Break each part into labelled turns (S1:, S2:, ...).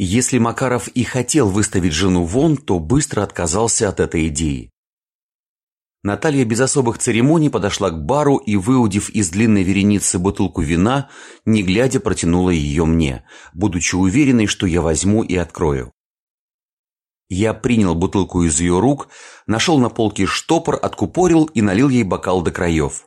S1: Если Макаров и хотел выставить жену вон, то быстро отказался от этой идеи. Наталья без особых церемоний подошла к бару и, выудив из длинной вереницы бутылку вина, не глядя протянула ее мне, будучи уверенной, что я возьму и открою. Я принял бутылку из ее рук, нашел на полке штопор, откупорил и налил ей бокал до краев.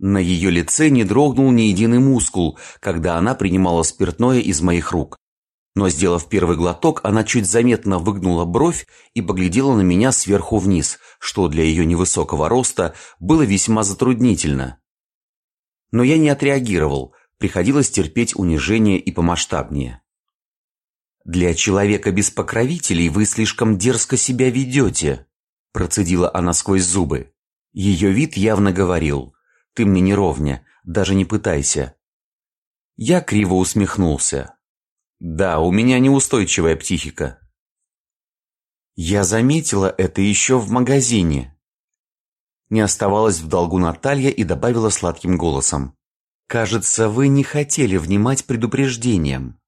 S1: На ее лице не дрогнул ни единый мускул, когда она принимала спиртное из моих рук. Но, сделав первый глоток, она чуть заметно выгнула бровь и поглядела на меня сверху вниз, что для ее невысокого роста было весьма затруднительно. Но я не отреагировал, приходилось терпеть унижение и помасштабнее. «Для человека без покровителей вы слишком дерзко себя ведете», процедила она сквозь зубы. Ее вид явно говорил «Ты мне не ровня, даже не пытайся». Я криво усмехнулся. «Да, у меня неустойчивая психика». Я заметила это еще в магазине. Не оставалась в долгу Наталья и добавила сладким голосом. «Кажется, вы не хотели внимать предупреждением».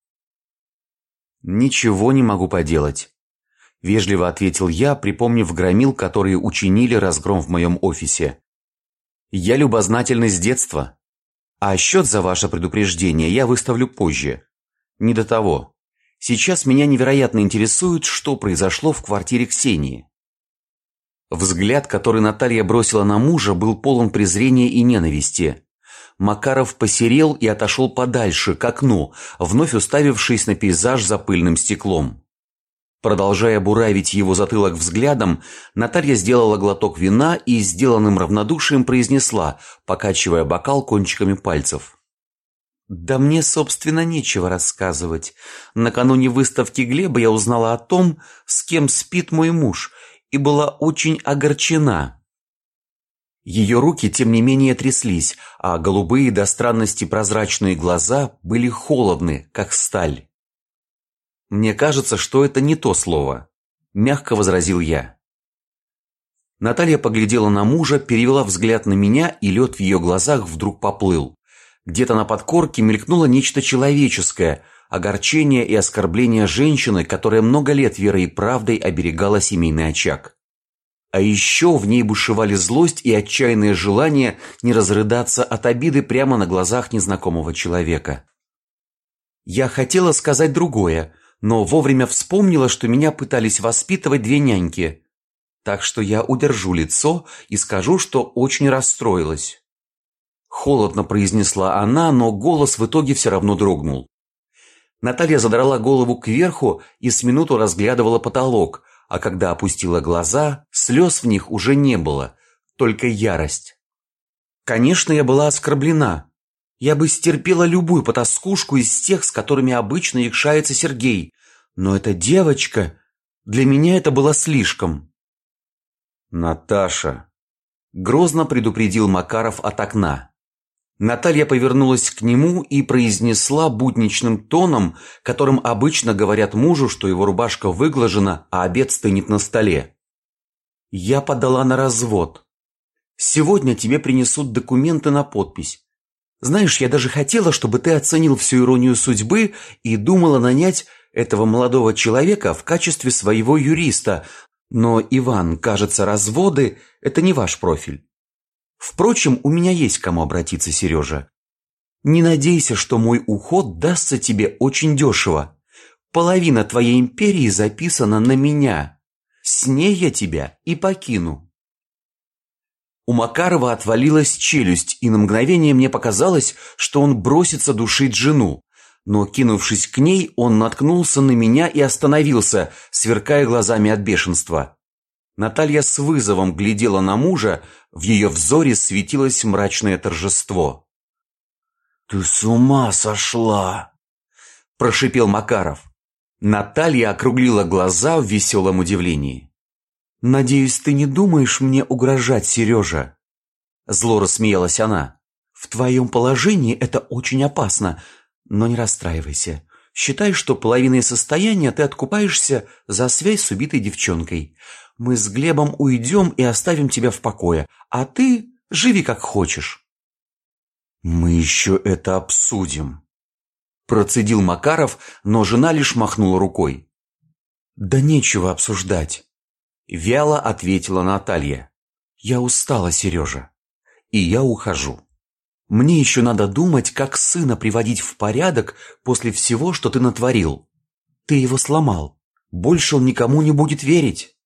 S1: «Ничего не могу поделать», – вежливо ответил я, припомнив громил, которые учинили разгром в моем офисе. «Я любознательный с детства. А счет за ваше предупреждение я выставлю позже. Не до того. Сейчас меня невероятно интересует, что произошло в квартире Ксении». Взгляд, который Наталья бросила на мужа, был полон презрения и ненависти. Макаров посерел и отошел подальше, к окну, вновь уставившись на пейзаж за пыльным стеклом. Продолжая буравить его затылок взглядом, Наталья сделала глоток вина и сделанным равнодушием произнесла, покачивая бокал кончиками пальцев. «Да мне, собственно, нечего рассказывать. Накануне выставки Глеба я узнала о том, с кем спит мой муж, и была очень огорчена». Ее руки, тем не менее, тряслись, а голубые до странности прозрачные глаза были холодны, как сталь. «Мне кажется, что это не то слово», – мягко возразил я. Наталья поглядела на мужа, перевела взгляд на меня, и лед в ее глазах вдруг поплыл. Где-то на подкорке мелькнуло нечто человеческое, огорчение и оскорбление женщины, которая много лет верой и правдой оберегала семейный очаг. А еще в ней бушевали злость и отчаянное желание не разрыдаться от обиды прямо на глазах незнакомого человека. Я хотела сказать другое, но вовремя вспомнила, что меня пытались воспитывать две няньки. Так что я удержу лицо и скажу, что очень расстроилась. Холодно произнесла она, но голос в итоге все равно дрогнул. Наталья задрала голову кверху и с минуту разглядывала потолок, а когда опустила глаза, слез в них уже не было, только ярость. Конечно, я была оскорблена. Я бы стерпела любую потаскушку из тех, с которыми обычно якшается Сергей, но эта девочка... Для меня это было слишком. «Наташа!» – грозно предупредил Макаров от окна. Наталья повернулась к нему и произнесла будничным тоном, которым обычно говорят мужу, что его рубашка выглажена, а обед стынет на столе. «Я подала на развод. Сегодня тебе принесут документы на подпись. Знаешь, я даже хотела, чтобы ты оценил всю иронию судьбы и думала нанять этого молодого человека в качестве своего юриста, но, Иван, кажется, разводы – это не ваш профиль. Впрочем, у меня есть к кому обратиться, Сережа. Не надейся, что мой уход дастся тебе очень дешево. Половина твоей империи записана на меня. С ней я тебя и покину. У Макарова отвалилась челюсть, и на мгновение мне показалось, что он бросится душить жену. Но, кинувшись к ней, он наткнулся на меня и остановился, сверкая глазами от бешенства. Наталья с вызовом глядела на мужа, в ее взоре светилось мрачное торжество. «Ты с ума сошла!» – прошипел Макаров. Наталья округлила глаза в веселом удивлении. «Надеюсь, ты не думаешь мне угрожать, Сережа?» Зло рассмеялась она. «В твоем положении это очень опасно, но не расстраивайся. Считай, что половиной состояния ты откупаешься за связь с убитой девчонкой. Мы с Глебом уйдем и оставим тебя в покое, а ты живи как хочешь». «Мы еще это обсудим», Процедил Макаров, но жена лишь махнула рукой. «Да нечего обсуждать», – вяло ответила Наталья. «Я устала, Сережа, и я ухожу. Мне еще надо думать, как сына приводить в порядок после всего, что ты натворил. Ты его сломал. Больше он никому не будет верить».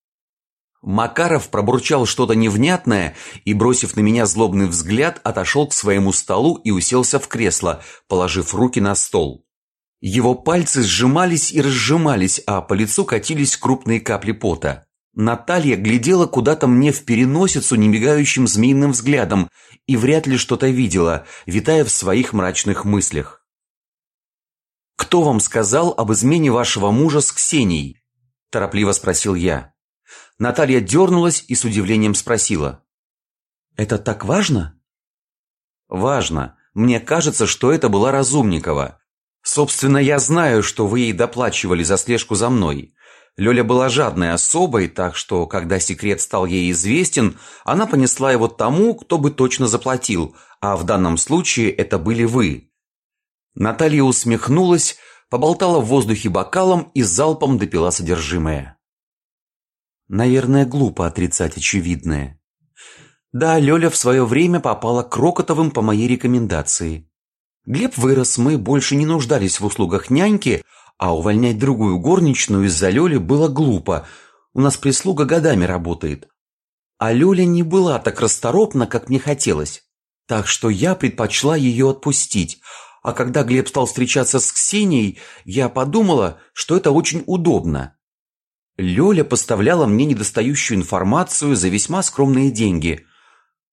S1: Макаров пробурчал что-то невнятное и, бросив на меня злобный взгляд, отошел к своему столу и уселся в кресло, положив руки на стол. Его пальцы сжимались и разжимались, а по лицу катились крупные капли пота. Наталья глядела куда-то мне в переносицу немигающим змеиным взглядом и вряд ли что-то видела, витая в своих мрачных мыслях. «Кто вам сказал об измене вашего мужа с Ксенией?» – торопливо спросил я. Наталья дернулась и с удивлением спросила. «Это так важно?» «Важно. Мне кажется, что это была Разумникова. Собственно, я знаю, что вы ей доплачивали за слежку за мной. Лёля была жадной особой, так что, когда секрет стал ей известен, она понесла его тому, кто бы точно заплатил, а в данном случае это были вы». Наталья усмехнулась, поболтала в воздухе бокалом и залпом допила содержимое. Наверное, глупо отрицать очевидное. Да, Лёля в свое время попала к Рокотовым по моей рекомендации. Глеб вырос, мы больше не нуждались в услугах няньки, а увольнять другую горничную из-за Лёли было глупо. У нас прислуга годами работает. А Лёля не была так расторопна, как мне хотелось. Так что я предпочла ее отпустить. А когда Глеб стал встречаться с Ксенией, я подумала, что это очень удобно. Лёля поставляла мне недостающую информацию за весьма скромные деньги.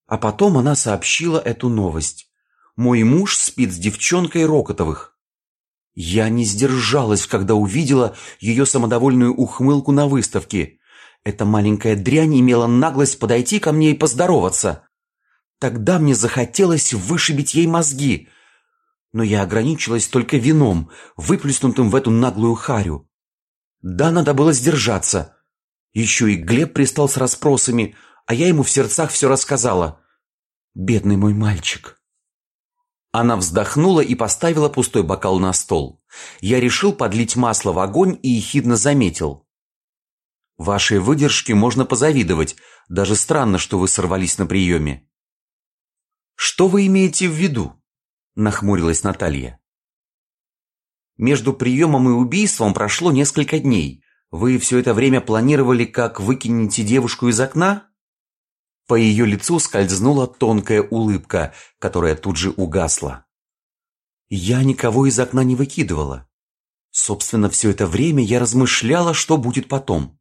S1: А потом она сообщила эту новость. Мой муж спит с девчонкой Рокотовых. Я не сдержалась, когда увидела ее самодовольную ухмылку на выставке. Эта маленькая дрянь имела наглость подойти ко мне и поздороваться. Тогда мне захотелось вышибить ей мозги. Но я ограничилась только вином, выплеснутым в эту наглую харю. Да, надо было сдержаться. Еще и Глеб пристал с расспросами, а я ему в сердцах все рассказала. Бедный мой мальчик. Она вздохнула и поставила пустой бокал на стол. Я решил подлить масло в огонь и ехидно заметил. Вашей выдержке можно позавидовать. Даже странно, что вы сорвались на приеме. Что вы имеете в виду? Нахмурилась Наталья. Между приемом и убийством прошло несколько дней. Вы все это время планировали, как выкинете девушку из окна? По ее лицу скользнула тонкая улыбка, которая тут же угасла. Я никого из окна не выкидывала. Собственно, все это время я размышляла, что будет потом.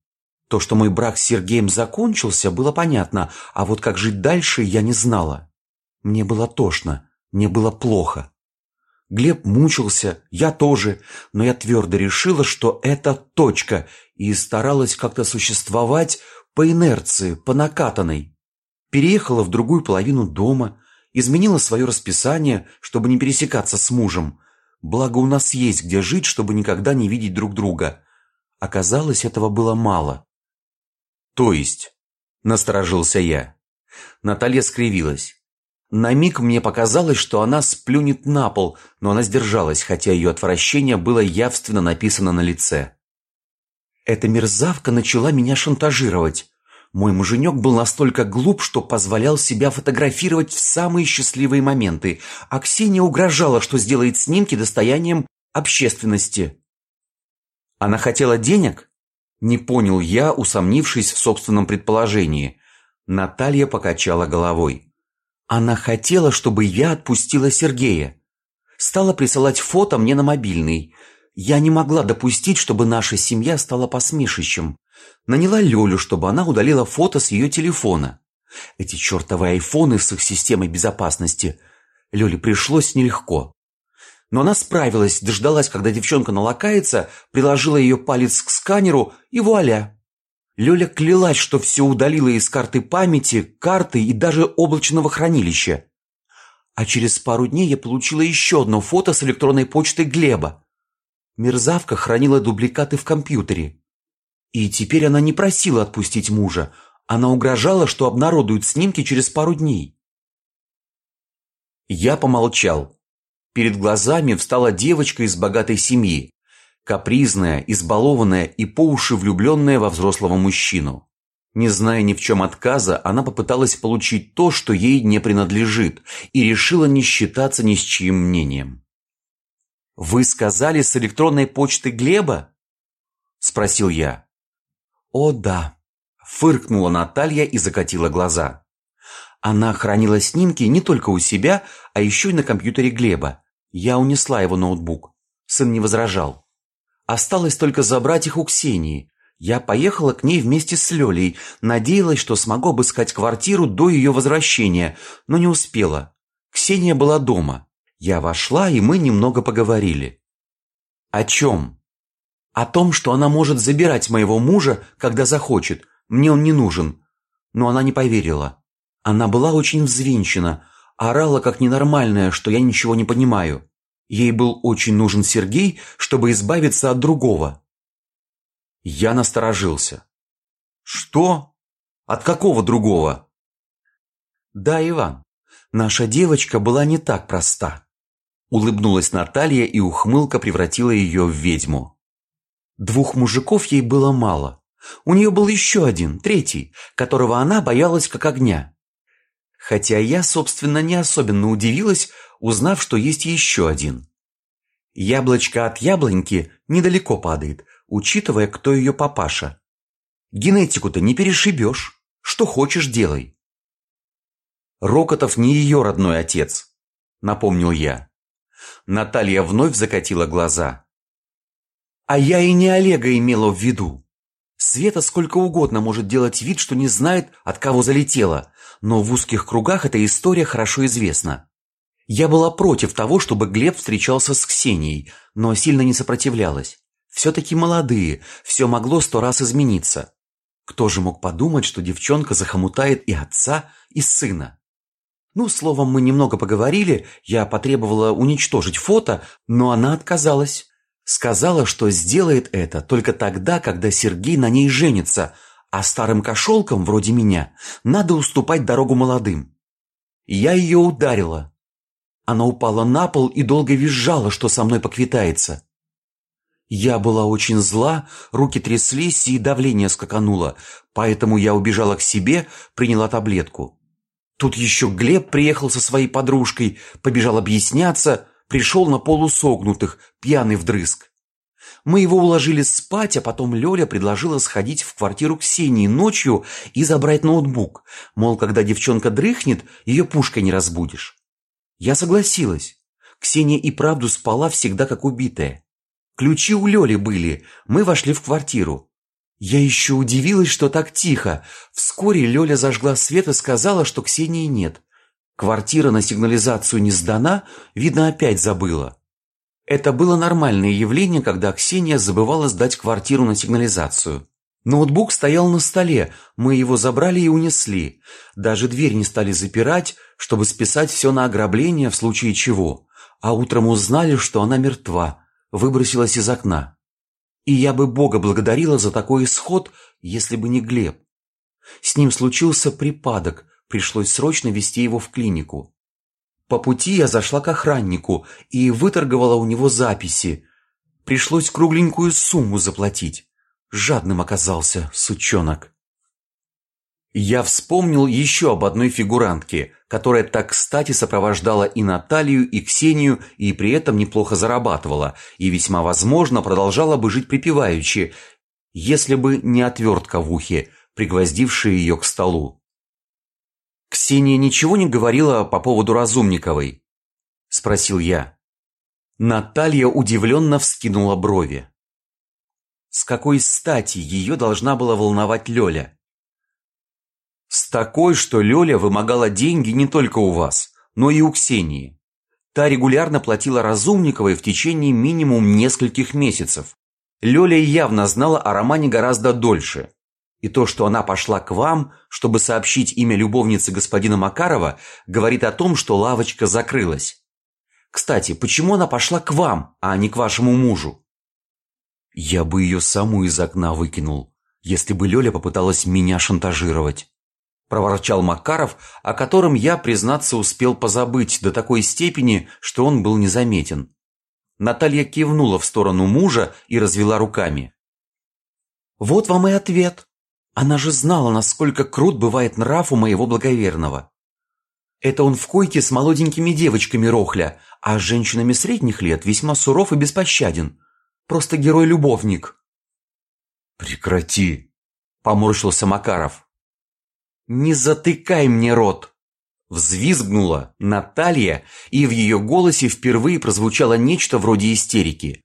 S1: То, что мой брак с Сергеем закончился, было понятно, а вот как жить дальше, я не знала. Мне было тошно, мне было плохо. Глеб мучился, я тоже, но я твердо решила, что это точка, и старалась как-то существовать по инерции, по накатанной. Переехала в другую половину дома, изменила свое расписание, чтобы не пересекаться с мужем. Благо у нас есть где жить, чтобы никогда не видеть друг друга. Оказалось, этого было мало. То есть, насторожился я. Наталья скривилась. На миг мне показалось, что она сплюнет на пол, но она сдержалась, хотя ее отвращение было явственно написано на лице. Эта мерзавка начала меня шантажировать. Мой муженек был настолько глуп, что позволял себя фотографировать в самые счастливые моменты, а Ксения угрожала, что сделает снимки достоянием общественности. Она хотела денег? Не понял я, усомнившись в собственном предположении. Наталья покачала головой. Она хотела, чтобы я отпустила Сергея. Стала присылать фото мне на мобильный. Я не могла допустить, чтобы наша семья стала посмешищем. Наняла Лёлю, чтобы она удалила фото с ее телефона. Эти чертовы айфоны с их системой безопасности. Лёле пришлось нелегко. Но она справилась, дождалась, когда девчонка налакается, приложила ее палец к сканеру и вуаля. Лёля клялась, что все удалила из карты памяти, карты и даже облачного хранилища. А через пару дней я получила еще одно фото с электронной почты Глеба. Мерзавка хранила дубликаты в компьютере. И теперь она не просила отпустить мужа. Она угрожала, что обнародует снимки через пару дней. Я помолчал. Перед глазами встала девочка из богатой семьи, капризная, избалованная и по уши влюбленная во взрослого мужчину. Не зная ни в чем отказа, она попыталась получить то, что ей не принадлежит, и решила не считаться ни с чьим мнением. «Вы сказали с электронной почты Глеба?» – спросил я. «О, да», – фыркнула Наталья и закатила глаза. Она хранила снимки не только у себя, а еще и на компьютере Глеба. Я унесла его ноутбук. Сын не возражал. Осталось только забрать их у Ксении. Я поехала к ней вместе с Лёлей, надеялась, что смогу обыскать квартиру до ее возвращения, но не успела. Ксения была дома. Я вошла, и мы немного поговорили. О чем? О том, что она может забирать моего мужа, когда захочет. Мне он не нужен. Но она не поверила. Она была очень взвинчена, орала как ненормальная, что я ничего не понимаю. Ей был очень нужен Сергей, чтобы избавиться от другого. Я насторожился. Что? От какого другого? Да, Иван, наша девочка была не так проста. Улыбнулась Наталья, и ухмылка превратила ее в ведьму. Двух мужиков ей было мало. У нее был еще один, третий, которого она боялась как огня. Хотя я, собственно, не особенно удивилась, узнав, что есть еще один. Яблочко от яблоньки недалеко падает, учитывая, кто ее папаша. Генетику-то не перешибешь. Что хочешь, делай. Рокотов не ее родной отец, напомнил я. Наталья вновь закатила глаза. А я и не Олега имела в виду. Света сколько угодно может делать вид, что не знает, от кого залетела, но в узких кругах эта история хорошо известна. Я была против того, чтобы Глеб встречался с Ксенией, но сильно не сопротивлялась. Все-таки молодые, все могло сто раз измениться. Кто же мог подумать, что девчонка захомутает и отца, и сына? Ну, словом, мы немного поговорили, я потребовала уничтожить фото, но она отказалась. Сказала, что сделает это только тогда, когда Сергей на ней женится, а старым кошелкам, вроде меня, надо уступать дорогу молодым. Я ее ударила. Она упала на пол и долго визжала, что со мной поквитается. Я была очень зла, руки тряслись и давление скакануло, поэтому я убежала к себе, приняла таблетку. Тут еще Глеб приехал со своей подружкой, побежал объясняться, пришел на полусогнутых, пьяный вдрызг. Мы его уложили спать, а потом Лёля предложила сходить в квартиру Ксении ночью и забрать ноутбук. Мол, когда девчонка дрыхнет, ее пушкой не разбудишь. Я согласилась. Ксения и правду спала всегда как убитая. Ключи у Лёли были, мы вошли в квартиру. Я еще удивилась, что так тихо. Вскоре Лёля зажгла свет и сказала, что Ксении нет. Квартира на сигнализацию не сдана, видно, опять забыла. Это было нормальное явление, когда Ксения забывала сдать квартиру на сигнализацию. Ноутбук стоял на столе, мы его забрали и унесли. Даже дверь не стали запирать, чтобы списать все на ограбление в случае чего. А утром узнали, что она мертва, выбросилась из окна. И я бы Бога благодарила за такой исход, если бы не Глеб. С ним случился припадок, Пришлось срочно везти его в клинику. По пути я зашла к охраннику и выторговала у него записи. Пришлось кругленькую сумму заплатить. Жадным оказался, сучонок. Я вспомнил еще об одной фигурантке, которая так кстати сопровождала и Наталью, и Ксению, и при этом неплохо зарабатывала, и весьма возможно продолжала бы жить припеваючи, если бы не отвертка в ухе, пригвоздившая ее к столу. «Ксения ничего не говорила по поводу Разумниковой?» – спросил я. Наталья удивленно вскинула брови. С какой стати ее должна была волновать Лёля? С такой, что Лёля вымогала деньги не только у вас, но и у Ксении. Та регулярно платила Разумниковой в течение минимум нескольких месяцев. Лёля явно знала о романе гораздо дольше. И то, что она пошла к вам, чтобы сообщить имя любовницы господина Макарова, говорит о том, что лавочка закрылась. Кстати, почему она пошла к вам, а не к вашему мужу? Я бы ее саму из окна выкинул, если бы Лёля попыталась меня шантажировать. проворчал Макаров, о котором я, признаться, успел позабыть до такой степени, что он был незаметен. Наталья кивнула в сторону мужа и развела руками. «Вот вам и ответ. Она же знала, насколько крут бывает нрав у моего благоверного. Это он в койке с молоденькими девочками рохля, а с женщинами средних лет весьма суров и беспощаден. Просто герой-любовник».
S2: «Прекрати!»
S1: – поморщился Макаров. «Не затыкай мне рот!» Взвизгнула Наталья, и в ее голосе впервые прозвучало нечто вроде истерики.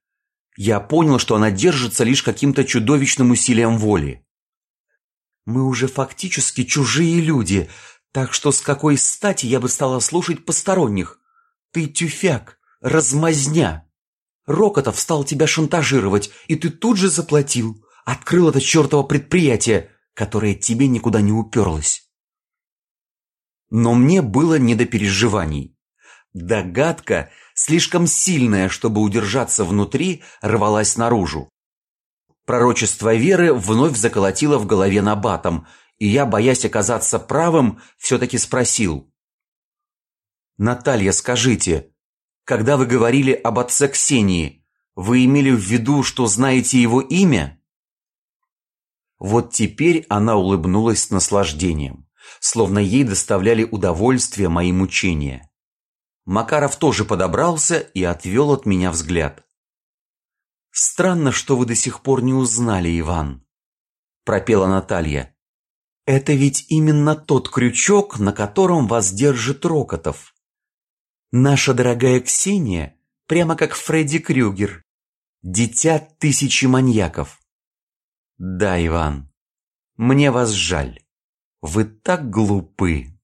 S1: Я понял, что она держится лишь каким-то чудовищным усилием воли. «Мы уже фактически чужие люди, так что с какой стати я бы стала слушать посторонних? Ты тюфяк, размазня. Рокотов стал тебя шантажировать, и ты тут же заплатил, открыл это чертово предприятие, которое тебе никуда не уперлось. Но мне было не до переживаний. Догадка, слишком сильная, чтобы удержаться внутри, рвалась наружу. Пророчество веры вновь заколотило в голове набатом, и я, боясь оказаться правым, все-таки спросил. «Наталья, скажите, когда вы говорили об отце Ксении, вы имели в виду, что знаете его имя?» Вот теперь она улыбнулась с наслаждением словно ей доставляли удовольствие мои мучения. Макаров тоже подобрался и отвел от меня взгляд. «Странно, что вы до сих пор не узнали, Иван», – пропела Наталья. «Это ведь именно тот крючок, на котором вас держит Рокотов. Наша дорогая Ксения, прямо как Фредди Крюгер, дитя тысячи маньяков». «Да, Иван, мне вас жаль». Вы так глупы.